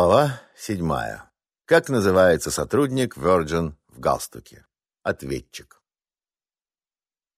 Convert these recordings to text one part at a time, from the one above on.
Глава седьмая. Как называется сотрудник Virgin в галстуке? Ответчик.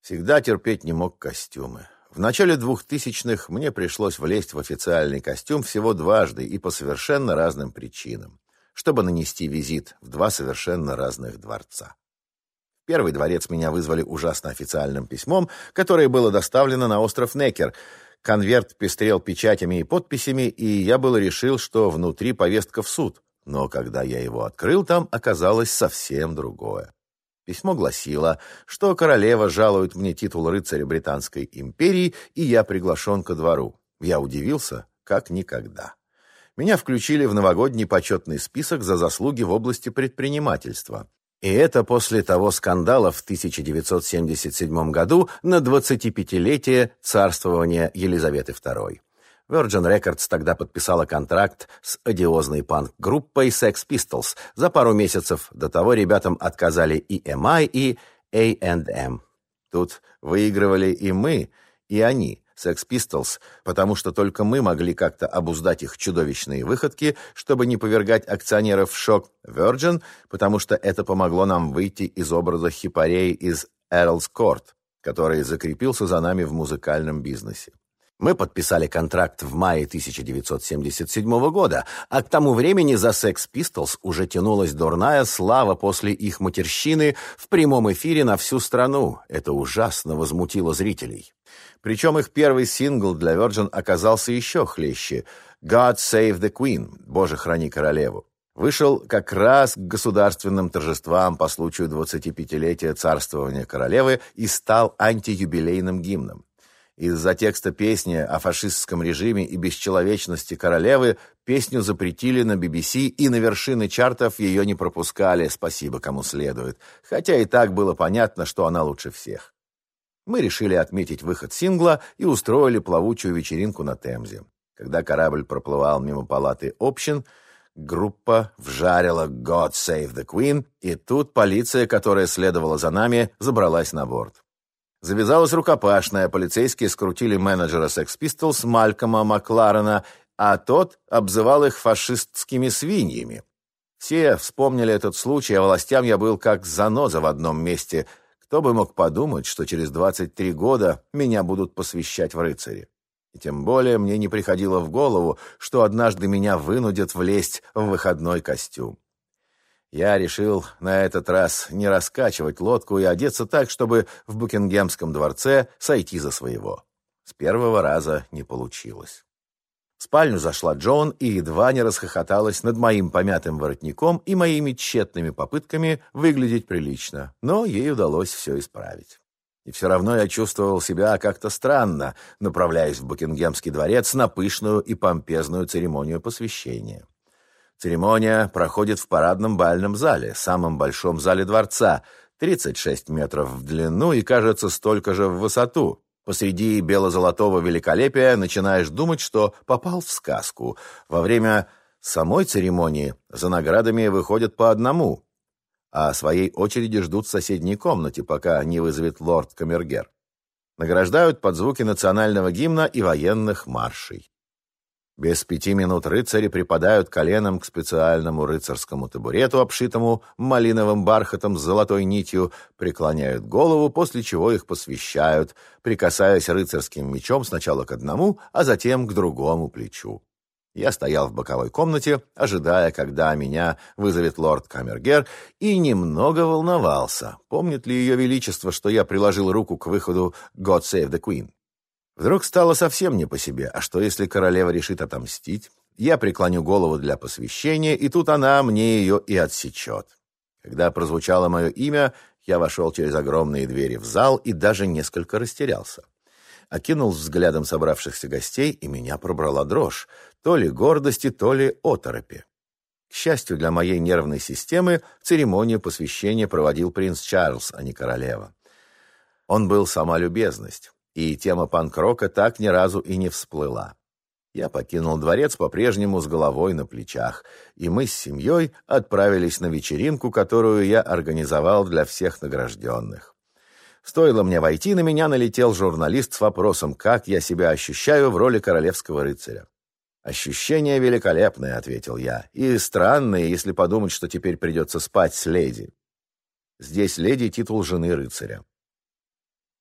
Всегда терпеть не мог костюмы. В начале двухтысячных мне пришлось влезть в официальный костюм всего дважды и по совершенно разным причинам, чтобы нанести визит в два совершенно разных дворца. В первый дворец меня вызвали ужасно официальным письмом, которое было доставлено на остров Некер — Конверт пестрел печатями и подписями, и я было решил, что внутри повестка в суд. Но когда я его открыл, там оказалось совсем другое. Письмо гласило, что королева жалует мне титул рыцаря Британской империи, и я приглашен ко двору. Я удивился, как никогда. Меня включили в новогодний почетный список за заслуги в области предпринимательства. И это после того скандала в 1977 году на 25-летие царствования Елизаветы II. Virgin Records тогда подписала контракт с одиозной панк-группой Sex Pistols. За пару месяцев до того ребятам отказали и EMI, и A&M. Тут выигрывали и мы, и они. Sex Pistols, потому что только мы могли как-то обуздать их чудовищные выходки, чтобы не повергать акционеров в шок. Virgin, потому что это помогло нам выйти из образа хипарей из Эрлс Корт, который закрепился за нами в музыкальном бизнесе. Мы подписали контракт в мае 1977 года, а к тому времени за Sex Pistols уже тянулась дурная слава после их матерщины в прямом эфире на всю страну. Это ужасно возмутило зрителей. Причем их первый сингл для Virgin оказался еще хлеще «God Save the Queen» — «Боже, храни королеву». Вышел как раз к государственным торжествам по случаю 25-летия царствования королевы и стал антиюбилейным гимном. Из-за текста песни о фашистском режиме и бесчеловечности королевы песню запретили на BBC и на вершины чартов ее не пропускали, спасибо кому следует, хотя и так было понятно, что она лучше всех. Мы решили отметить выход сингла и устроили плавучую вечеринку на Темзе. Когда корабль проплывал мимо палаты общин, группа вжарила «God Save the Queen», и тут полиция, которая следовала за нами, забралась на борт. Завязалась рукопашная, полицейские скрутили менеджера Sex Pistols Малькома Макларена, а тот обзывал их фашистскими свиньями. Все вспомнили этот случай, а властям я был как заноза в одном месте. Кто бы мог подумать, что через 23 года меня будут посвящать в рыцари. И тем более мне не приходило в голову, что однажды меня вынудят влезть в выходной костюм. Я решил на этот раз не раскачивать лодку и одеться так, чтобы в Букингемском дворце сойти за своего. С первого раза не получилось. В спальню зашла Джон и едва не расхохоталась над моим помятым воротником и моими тщетными попытками выглядеть прилично, но ей удалось все исправить. И все равно я чувствовал себя как-то странно, направляясь в Букингемский дворец на пышную и помпезную церемонию посвящения. Церемония проходит в парадном бальном зале, самом большом зале дворца, 36 метров в длину и, кажется, столько же в высоту. Посреди бело-золотого великолепия начинаешь думать, что попал в сказку. Во время самой церемонии за наградами выходят по одному, а своей очереди ждут в соседней комнате, пока не вызовет лорд Камергер. Награждают под звуки национального гимна и военных маршей. Без пяти минут рыцари припадают коленом к специальному рыцарскому табурету, обшитому малиновым бархатом с золотой нитью, преклоняют голову, после чего их посвящают, прикасаясь рыцарским мечом сначала к одному, а затем к другому плечу. Я стоял в боковой комнате, ожидая, когда меня вызовет лорд Камергер, и немного волновался, помнит ли ее величество, что я приложил руку к выходу «God Save the Queen». Вдруг стало совсем не по себе. А что, если королева решит отомстить? Я преклоню голову для посвящения, и тут она мне ее и отсечет. Когда прозвучало мое имя, я вошел через огромные двери в зал и даже несколько растерялся. Окинул взглядом собравшихся гостей, и меня пробрала дрожь, то ли гордости, то ли оторопи. К счастью для моей нервной системы, церемонию посвящения проводил принц Чарльз, а не королева. Он был сама любезность и тема панк-рока так ни разу и не всплыла. Я покинул дворец по-прежнему с головой на плечах, и мы с семьей отправились на вечеринку, которую я организовал для всех награжденных. Стоило мне войти, на меня налетел журналист с вопросом, как я себя ощущаю в роли королевского рыцаря. «Ощущение великолепное», — ответил я, «и странное, если подумать, что теперь придется спать с леди». Здесь леди — титул жены рыцаря.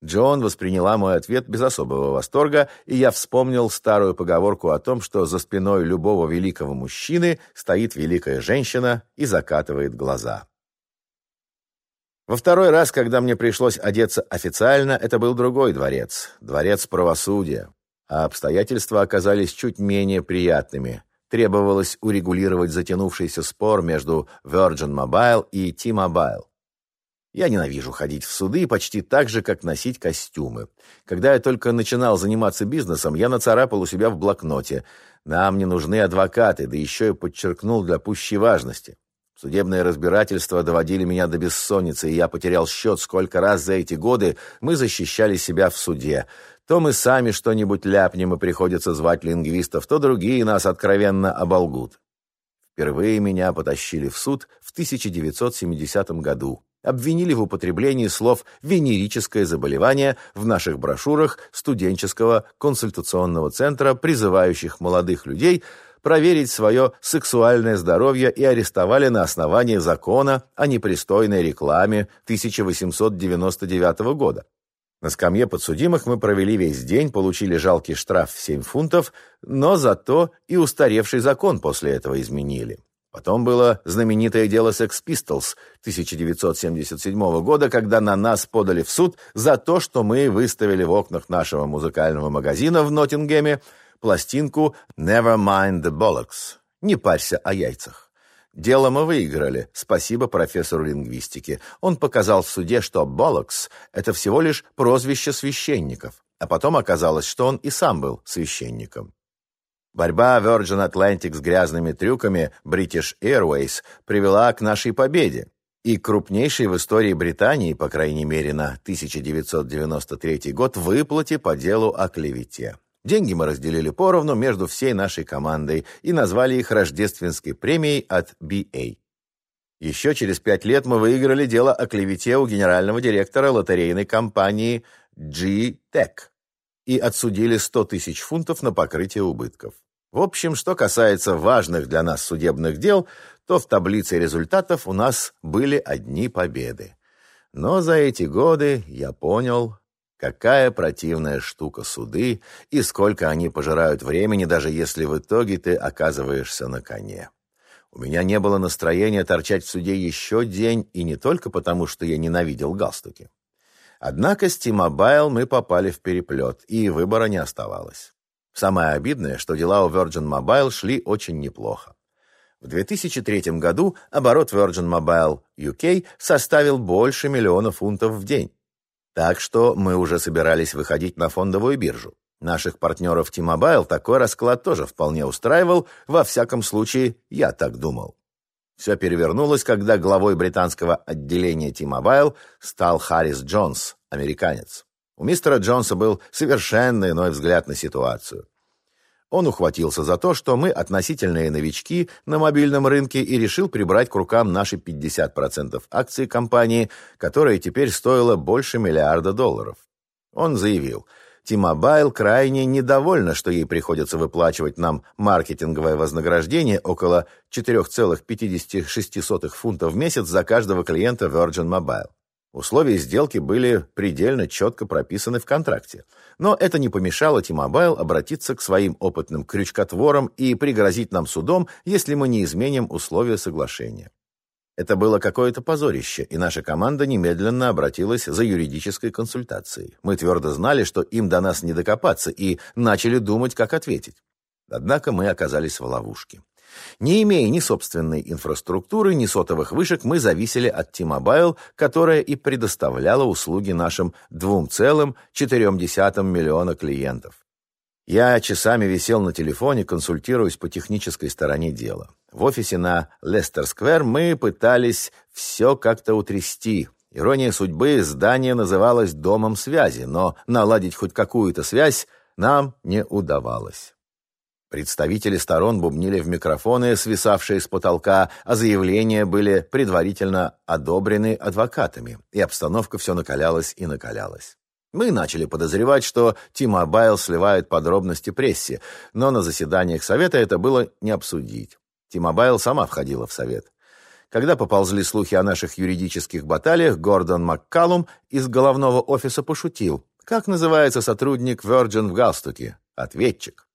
Джон восприняла мой ответ без особого восторга, и я вспомнил старую поговорку о том, что за спиной любого великого мужчины стоит великая женщина и закатывает глаза. Во второй раз, когда мне пришлось одеться официально, это был другой дворец, дворец правосудия, а обстоятельства оказались чуть менее приятными. Требовалось урегулировать затянувшийся спор между Virgin Mobile и T-Mobile. Я ненавижу ходить в суды почти так же, как носить костюмы. Когда я только начинал заниматься бизнесом, я нацарапал у себя в блокноте. Нам не нужны адвокаты, да еще и подчеркнул для пущей важности. Судебные разбирательства доводили меня до бессонницы, и я потерял счет, сколько раз за эти годы мы защищали себя в суде. То мы сами что-нибудь ляпнем и приходится звать лингвистов, то другие нас откровенно оболгут. Впервые меня потащили в суд в 1970 году обвинили в употреблении слов «венерическое заболевание» в наших брошюрах студенческого консультационного центра, призывающих молодых людей проверить свое сексуальное здоровье и арестовали на основании закона о непристойной рекламе 1899 года. На скамье подсудимых мы провели весь день, получили жалкий штраф в 7 фунтов, но зато и устаревший закон после этого изменили. Потом было знаменитое дело Sex Pistols 1977 года, когда на нас подали в суд за то, что мы выставили в окнах нашего музыкального магазина в Ноттингеме пластинку «Never mind the bollocks» «Не парься о яйцах». Дело мы выиграли, спасибо профессору лингвистики. Он показал в суде, что «bollocks» — это всего лишь прозвище священников, а потом оказалось, что он и сам был священником. Борьба Virgin Atlantic с грязными трюками British Airways привела к нашей победе. И крупнейшей в истории Британии, по крайней мере на 1993 год, выплате по делу о клевете. Деньги мы разделили поровну между всей нашей командой и назвали их рождественской премией от BA. Еще через пять лет мы выиграли дело о клевете у генерального директора лотерейной компании G-Tech и отсудили 100 тысяч фунтов на покрытие убытков. В общем, что касается важных для нас судебных дел, то в таблице результатов у нас были одни победы. Но за эти годы я понял, какая противная штука суды и сколько они пожирают времени, даже если в итоге ты оказываешься на коне. У меня не было настроения торчать в суде еще день, и не только потому, что я ненавидел галстуки. Однако с T-Mobile мы попали в переплет, и выбора не оставалось. Самое обидное, что дела у Virgin Mobile шли очень неплохо. В 2003 году оборот Virgin Mobile UK составил больше миллиона фунтов в день. Так что мы уже собирались выходить на фондовую биржу. Наших партнеров T-Mobile такой расклад тоже вполне устраивал, во всяком случае, я так думал. Все перевернулось, когда главой британского отделения T-Mobile стал Харрис Джонс, американец. У мистера Джонса был совершенно иной взгляд на ситуацию. Он ухватился за то, что мы относительные новички на мобильном рынке и решил прибрать к рукам наши 50% акций компании, которая теперь стоила больше миллиарда долларов. Он заявил – T-Mobile крайне недовольна, что ей приходится выплачивать нам маркетинговое вознаграждение около 4,56 фунтов в месяц за каждого клиента Virgin Mobile. Условия сделки были предельно четко прописаны в контракте. Но это не помешало T-Mobile обратиться к своим опытным крючкотворам и пригрозить нам судом, если мы не изменим условия соглашения. Это было какое-то позорище, и наша команда немедленно обратилась за юридической консультацией. Мы твердо знали, что им до нас не докопаться, и начали думать, как ответить. Однако мы оказались в ловушке. Не имея ни собственной инфраструктуры, ни сотовых вышек, мы зависели от T-Mobile, которая и предоставляла услуги нашим 2,4 миллиона клиентов. Я часами висел на телефоне, консультируясь по технической стороне дела. В офисе на Лестер-сквер мы пытались все как-то утрясти. Ирония судьбы, здание называлось «домом связи», но наладить хоть какую-то связь нам не удавалось. Представители сторон бубнили в микрофоны, свисавшие с потолка, а заявления были предварительно одобрены адвокатами, и обстановка все накалялась и накалялась. Мы начали подозревать, что T-Mobile сливает подробности прессе, но на заседаниях совета это было не обсудить. T-Mobile сама входила в совет. Когда поползли слухи о наших юридических баталиях, Гордон Маккалум из головного офиса пошутил. Как называется сотрудник Virgin в галстуке? Ответчик.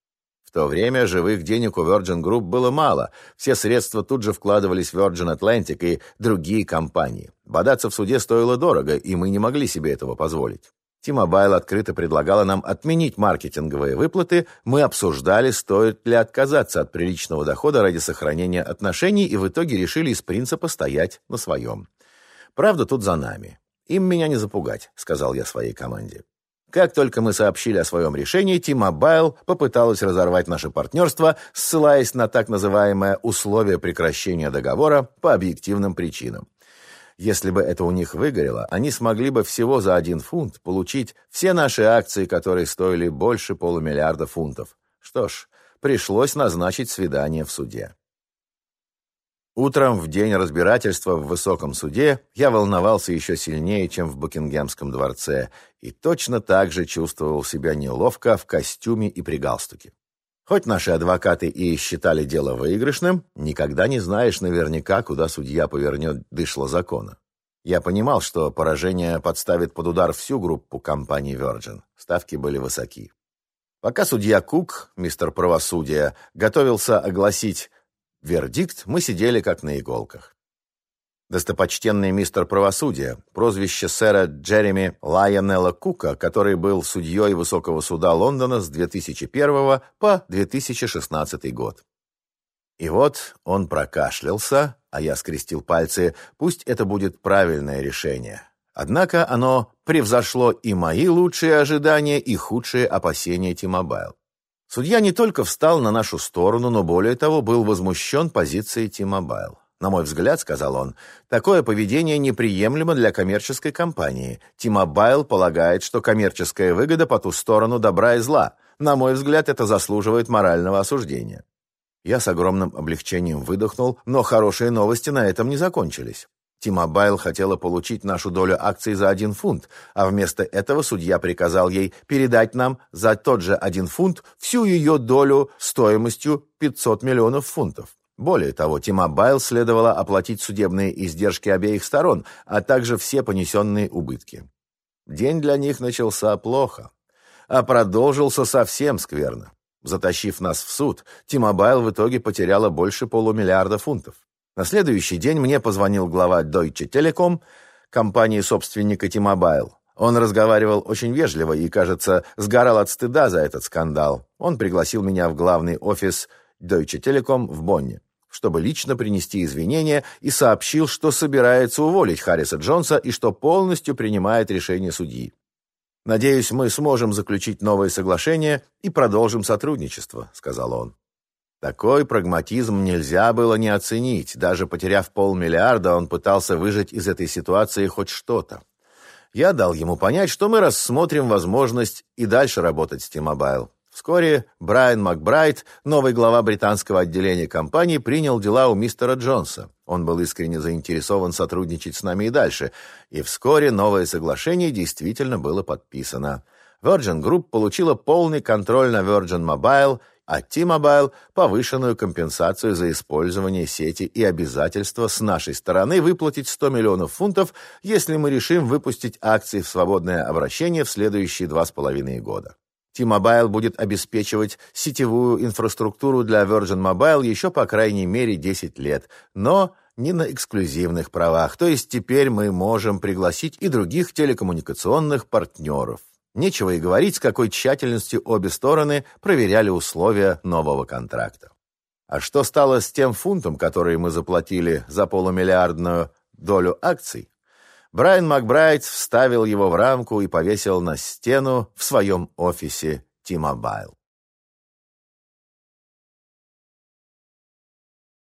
В то время живых денег у Virgin Group было мало. Все средства тут же вкладывались в Virgin Atlantic и другие компании. Бодаться в суде стоило дорого, и мы не могли себе этого позволить. T-Mobile открыто предлагала нам отменить маркетинговые выплаты, мы обсуждали, стоит ли отказаться от приличного дохода ради сохранения отношений, и в итоге решили из принципа стоять на своем. Правда, тут за нами. Им меня не запугать, сказал я своей команде. Как только мы сообщили о своем решении, T-Mobile попыталась разорвать наше партнерство, ссылаясь на так называемое условие прекращения договора по объективным причинам. Если бы это у них выгорело, они смогли бы всего за один фунт получить все наши акции, которые стоили больше полумиллиарда фунтов. Что ж, пришлось назначить свидание в суде. Утром, в день разбирательства в высоком суде, я волновался еще сильнее, чем в Букингемском дворце, и точно так же чувствовал себя неловко в костюме и при галстуке. Хоть наши адвокаты и считали дело выигрышным, никогда не знаешь наверняка, куда судья повернет дышло закона. Я понимал, что поражение подставит под удар всю группу компании Virgin. Ставки были высоки. Пока судья Кук, мистер правосудия, готовился огласить вердикт, мы сидели как на иголках. Достопочтенный мистер правосудия, прозвище сэра Джереми Лайонелла Кука, который был судьей Высокого суда Лондона с 2001 по 2016 год. И вот он прокашлялся, а я скрестил пальцы, пусть это будет правильное решение. Однако оно превзошло и мои лучшие ожидания, и худшие опасения T-Mobile. Судья не только встал на нашу сторону, но более того был возмущен позицией T-Mobile. На мой взгляд, сказал он, такое поведение неприемлемо для коммерческой компании. T-Mobile полагает, что коммерческая выгода по ту сторону добра и зла. На мой взгляд, это заслуживает морального осуждения. Я с огромным облегчением выдохнул, но хорошие новости на этом не закончились. T-Mobile хотела получить нашу долю акций за один фунт, а вместо этого судья приказал ей передать нам за тот же один фунт всю ее долю стоимостью 500 миллионов фунтов. Более того, T-Mobile следовало оплатить судебные издержки обеих сторон, а также все понесенные убытки. День для них начался плохо, а продолжился совсем скверно. Затащив нас в суд, T-Mobile в итоге потеряла больше полумиллиарда фунтов. На следующий день мне позвонил глава Deutsche Telekom, компании собственника T-Mobile. Он разговаривал очень вежливо и, кажется, сгорал от стыда за этот скандал. Он пригласил меня в главный офис Deutsche Telekom в Бонне чтобы лично принести извинения, и сообщил, что собирается уволить Харриса Джонса и что полностью принимает решение судьи. «Надеюсь, мы сможем заключить новое соглашение и продолжим сотрудничество», — сказал он. Такой прагматизм нельзя было не оценить. Даже потеряв полмиллиарда, он пытался выжать из этой ситуации хоть что-то. Я дал ему понять, что мы рассмотрим возможность и дальше работать с T-Mobile. Вскоре Брайан Макбрайт, новый глава британского отделения компании, принял дела у мистера Джонса. Он был искренне заинтересован сотрудничать с нами и дальше, и вскоре новое соглашение действительно было подписано. Virgin Group получила полный контроль на Virgin Mobile, а T-Mobile – повышенную компенсацию за использование сети и обязательство с нашей стороны выплатить 100 миллионов фунтов, если мы решим выпустить акции в свободное обращение в следующие два с половиной года. T-Mobile будет обеспечивать сетевую инфраструктуру для Virgin Mobile еще по крайней мере 10 лет, но не на эксклюзивных правах, то есть теперь мы можем пригласить и других телекоммуникационных партнеров. Нечего и говорить, с какой тщательностью обе стороны проверяли условия нового контракта. А что стало с тем фунтом, который мы заплатили за полумиллиардную долю акций? Брайан Макбрайт вставил его в рамку и повесил на стену в своем офисе T-Mobile.